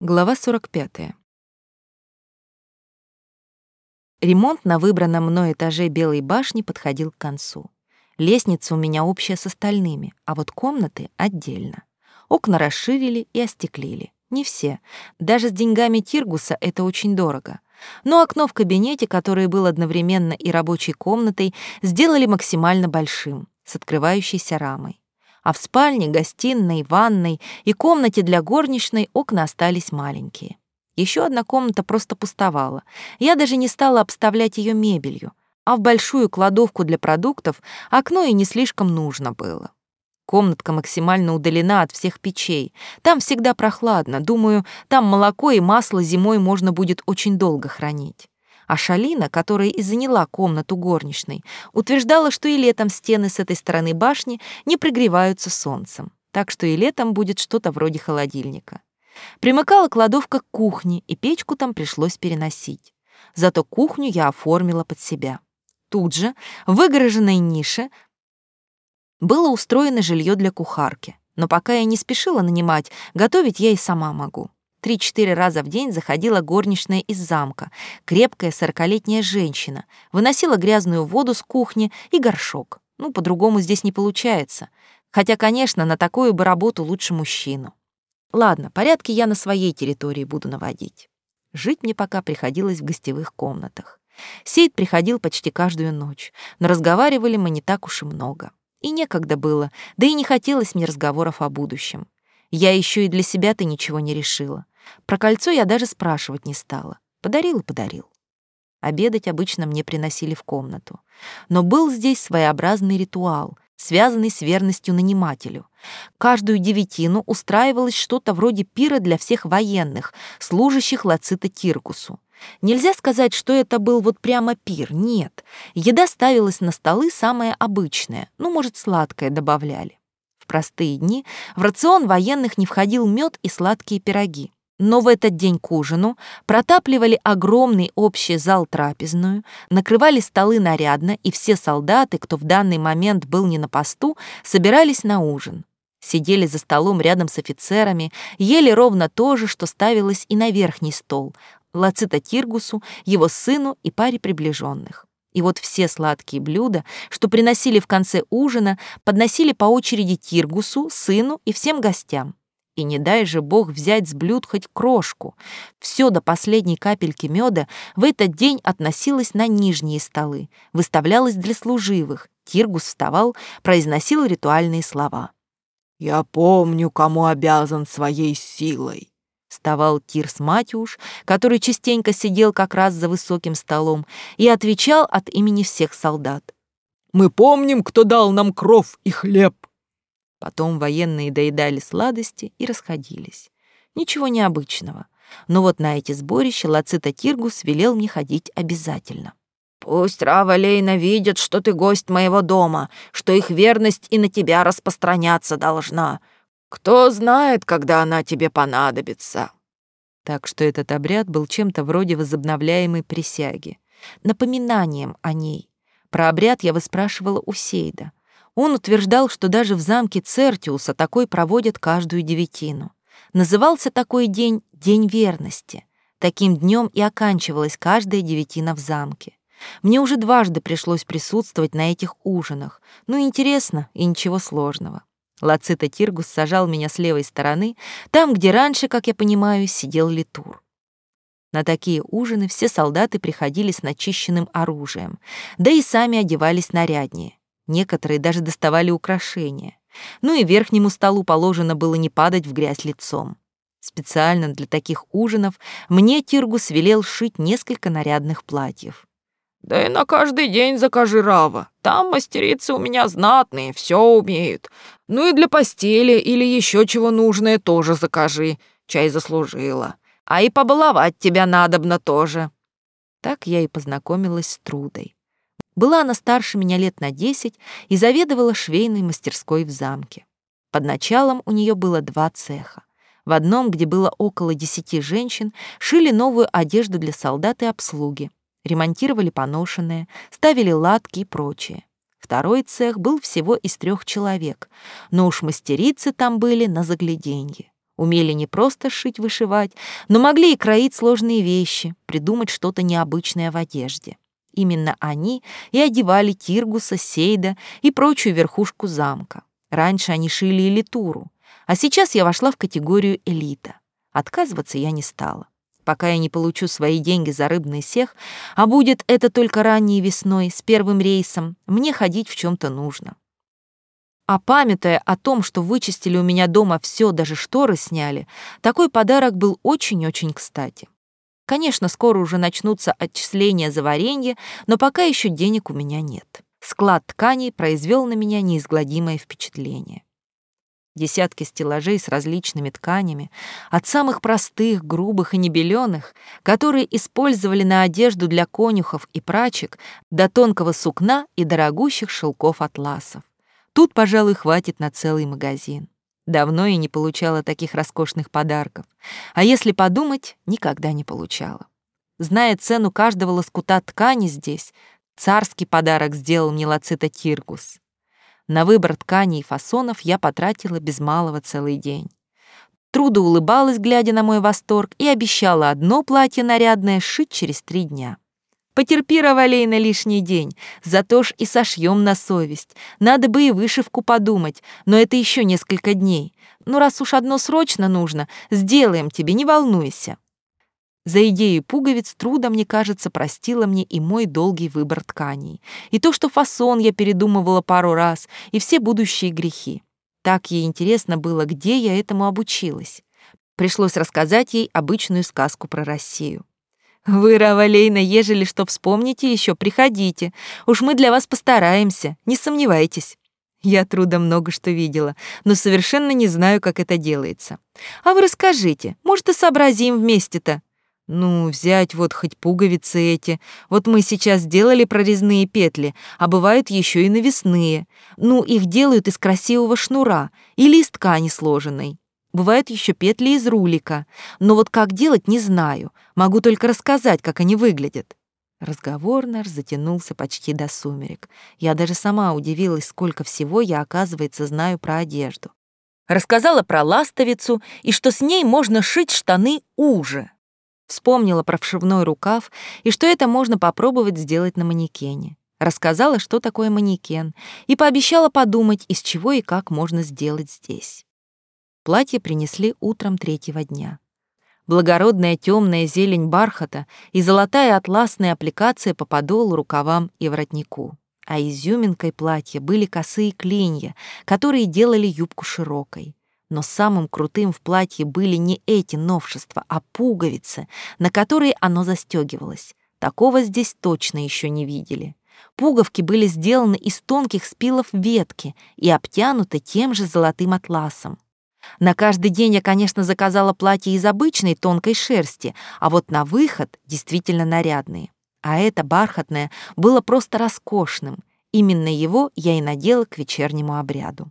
Глава 45. Ремонт на выбранном мной этаже Белой башни подходил к концу. Лестница у меня общая с остальными, а вот комнаты отдельно. Окна расширили и остеклили. Не все. Даже с деньгами Тиргуса это очень дорого. Но окно в кабинете, которое было одновременно и рабочей комнатой, сделали максимально большим, с открывающейся рамой а в спальне, гостиной, ванной и комнате для горничной окна остались маленькие. Еще одна комната просто пустовала. Я даже не стала обставлять ее мебелью, а в большую кладовку для продуктов окно и не слишком нужно было. Комнатка максимально удалена от всех печей. Там всегда прохладно. Думаю, там молоко и масло зимой можно будет очень долго хранить. А Шалина, которая и заняла комнату горничной, утверждала, что и летом стены с этой стороны башни не пригреваются солнцем, так что и летом будет что-то вроде холодильника. Примыкала кладовка к кухне, и печку там пришлось переносить. Зато кухню я оформила под себя. Тут же, в выгороженной нише, было устроено жилье для кухарки. Но пока я не спешила нанимать, готовить я и сама могу. Три-четыре раза в день заходила горничная из замка, крепкая сорокалетняя женщина, выносила грязную воду с кухни и горшок. Ну, по-другому здесь не получается. Хотя, конечно, на такую бы работу лучше мужчину. Ладно, порядки я на своей территории буду наводить. Жить мне пока приходилось в гостевых комнатах. Сейд приходил почти каждую ночь, но разговаривали мы не так уж и много. И некогда было, да и не хотелось мне разговоров о будущем. Я еще и для себя-то ничего не решила. Про кольцо я даже спрашивать не стала. Подарил и подарил. Обедать обычно мне приносили в комнату. Но был здесь своеобразный ритуал, связанный с верностью нанимателю. Каждую девятину устраивалось что-то вроде пира для всех военных, служащих Лацита Тиркусу. Нельзя сказать, что это был вот прямо пир, нет. Еда ставилась на столы самая обычная, ну, может, сладкое добавляли. В простые дни в рацион военных не входил мед и сладкие пироги. Но в этот день к ужину протапливали огромный общий зал трапезную, накрывали столы нарядно, и все солдаты, кто в данный момент был не на посту, собирались на ужин. Сидели за столом рядом с офицерами, ели ровно то же, что ставилось и на верхний стол, Лацита Тиргусу, его сыну и паре приближенных. И вот все сладкие блюда, что приносили в конце ужина, подносили по очереди Тиргусу, сыну и всем гостям. И не дай же Бог взять с блюд хоть крошку. Все до последней капельки меда в этот день относилось на нижние столы, выставлялось для служивых. Тиргус вставал, произносил ритуальные слова. «Я помню, кому обязан своей силой», Вставал Тирс Матюш, который частенько сидел как раз за высоким столом и отвечал от имени всех солдат. «Мы помним, кто дал нам кров и хлеб. Потом военные доедали сладости и расходились. Ничего необычного. Но вот на эти сборища Лацита Тиргус велел мне ходить обязательно. «Пусть Рава Лейна видит, что ты гость моего дома, что их верность и на тебя распространяться должна. Кто знает, когда она тебе понадобится». Так что этот обряд был чем-то вроде возобновляемой присяги, напоминанием о ней. Про обряд я выспрашивала у Сейда. Он утверждал, что даже в замке Цертиуса такой проводят каждую девятину. Назывался такой день «День верности». Таким днем и оканчивалась каждая девятина в замке. Мне уже дважды пришлось присутствовать на этих ужинах. Ну, интересно и ничего сложного. Лацита Тиргус сажал меня с левой стороны, там, где раньше, как я понимаю, сидел Литур. На такие ужины все солдаты приходили с начищенным оружием, да и сами одевались наряднее. Некоторые даже доставали украшения. Ну и верхнему столу положено было не падать в грязь лицом. Специально для таких ужинов мне Тиргус велел шить несколько нарядных платьев. «Да и на каждый день закажи Рава. Там мастерицы у меня знатные, все умеют. Ну и для постели или еще чего нужное тоже закажи. Чай заслужила. А и побаловать тебя надобно тоже». Так я и познакомилась с Трудой. Была она старше меня лет на десять и заведовала швейной мастерской в замке. Под началом у нее было два цеха. В одном, где было около десяти женщин, шили новую одежду для солдат и обслуги, ремонтировали поношенное, ставили латки и прочее. Второй цех был всего из трех человек, но уж мастерицы там были на загляденье. Умели не просто шить-вышивать, но могли и кроить сложные вещи, придумать что-то необычное в одежде. Именно они и одевали Тиргуса, Сейда и прочую верхушку замка. Раньше они шили и литуру, а сейчас я вошла в категорию элита. Отказываться я не стала. Пока я не получу свои деньги за рыбный сех, а будет это только ранней весной, с первым рейсом, мне ходить в чем то нужно. А памятая о том, что вычистили у меня дома все, даже шторы сняли, такой подарок был очень-очень кстати. Конечно, скоро уже начнутся отчисления за варенье, но пока еще денег у меня нет. Склад тканей произвел на меня неизгладимое впечатление. Десятки стеллажей с различными тканями, от самых простых, грубых и небеленых, которые использовали на одежду для конюхов и прачек, до тонкого сукна и дорогущих шелков атласов. Тут, пожалуй, хватит на целый магазин. Давно я не получала таких роскошных подарков. А если подумать, никогда не получала. Зная цену каждого лоскута ткани здесь, царский подарок сделал мне Лацита Тиргус. На выбор тканей и фасонов я потратила без малого целый день. Труда улыбалась, глядя на мой восторг, и обещала одно платье нарядное шить через три дня. Потерпи, Равалей, на лишний день, зато ж и сошьем на совесть. Надо бы и вышивку подумать, но это еще несколько дней. Ну, раз уж одно срочно нужно, сделаем тебе, не волнуйся. За идею пуговиц труда, мне кажется, простила мне и мой долгий выбор тканей, и то, что фасон я передумывала пару раз, и все будущие грехи. Так ей интересно было, где я этому обучилась. Пришлось рассказать ей обычную сказку про Россию. Вы, Равалейна, ежели что вспомните еще, приходите. Уж мы для вас постараемся, не сомневайтесь. Я трудом много что видела, но совершенно не знаю, как это делается. А вы расскажите, может, и сообразим вместе-то. Ну, взять вот хоть пуговицы эти. Вот мы сейчас сделали прорезные петли, а бывают еще и навесные. Ну, их делают из красивого шнура или из ткани сложенной. Бывают еще петли из рулика, но вот как делать, не знаю. Могу только рассказать, как они выглядят. Разговор наш затянулся почти до сумерек. Я даже сама удивилась, сколько всего я, оказывается, знаю про одежду. Рассказала про ластовицу и что с ней можно шить штаны уже. Вспомнила про вшивной рукав и что это можно попробовать сделать на манекене. Рассказала, что такое манекен, и пообещала подумать, из чего и как можно сделать здесь. Платье принесли утром третьего дня. Благородная темная зелень бархата и золотая атласная аппликация по подолу, рукавам и воротнику. А изюминкой платья были косые клинья, которые делали юбку широкой. Но самым крутым в платье были не эти новшества, а пуговицы, на которые оно застегивалось. Такого здесь точно еще не видели. Пуговки были сделаны из тонких спилов ветки и обтянуты тем же золотым атласом. На каждый день я, конечно, заказала платье из обычной тонкой шерсти, а вот на выход действительно нарядные. А это бархатное было просто роскошным. Именно его я и надела к вечернему обряду.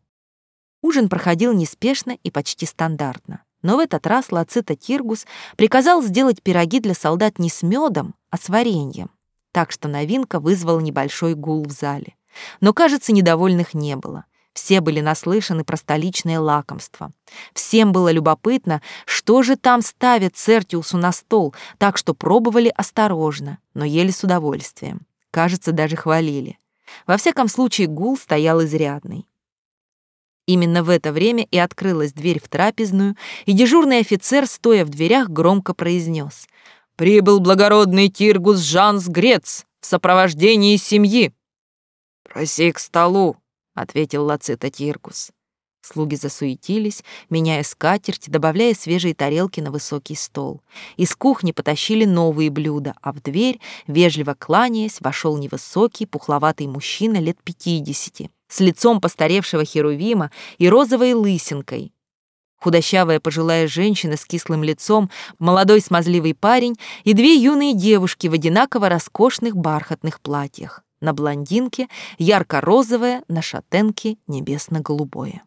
Ужин проходил неспешно и почти стандартно. Но в этот раз Лацита Тиргус приказал сделать пироги для солдат не с медом, а с вареньем. Так что новинка вызвала небольшой гул в зале. Но, кажется, недовольных не было. Все были наслышаны про столичное лакомство. Всем было любопытно, что же там ставят Цертиусу на стол, так что пробовали осторожно, но ели с удовольствием. Кажется, даже хвалили. Во всяком случае, гул стоял изрядный. Именно в это время и открылась дверь в трапезную, и дежурный офицер, стоя в дверях, громко произнес: «Прибыл благородный Тиргус Жанс Грец в сопровождении семьи». «Проси к столу», ответил Лацита Тиркус. Слуги засуетились, меняя скатерть, добавляя свежие тарелки на высокий стол. Из кухни потащили новые блюда, а в дверь, вежливо кланяясь, вошел невысокий, пухловатый мужчина лет пятидесяти, с лицом постаревшего херувима и розовой лысинкой. Худощавая пожилая женщина с кислым лицом, молодой смазливый парень и две юные девушки в одинаково роскошных бархатных платьях на блондинке ярко-розовое, на шатенке небесно-голубое.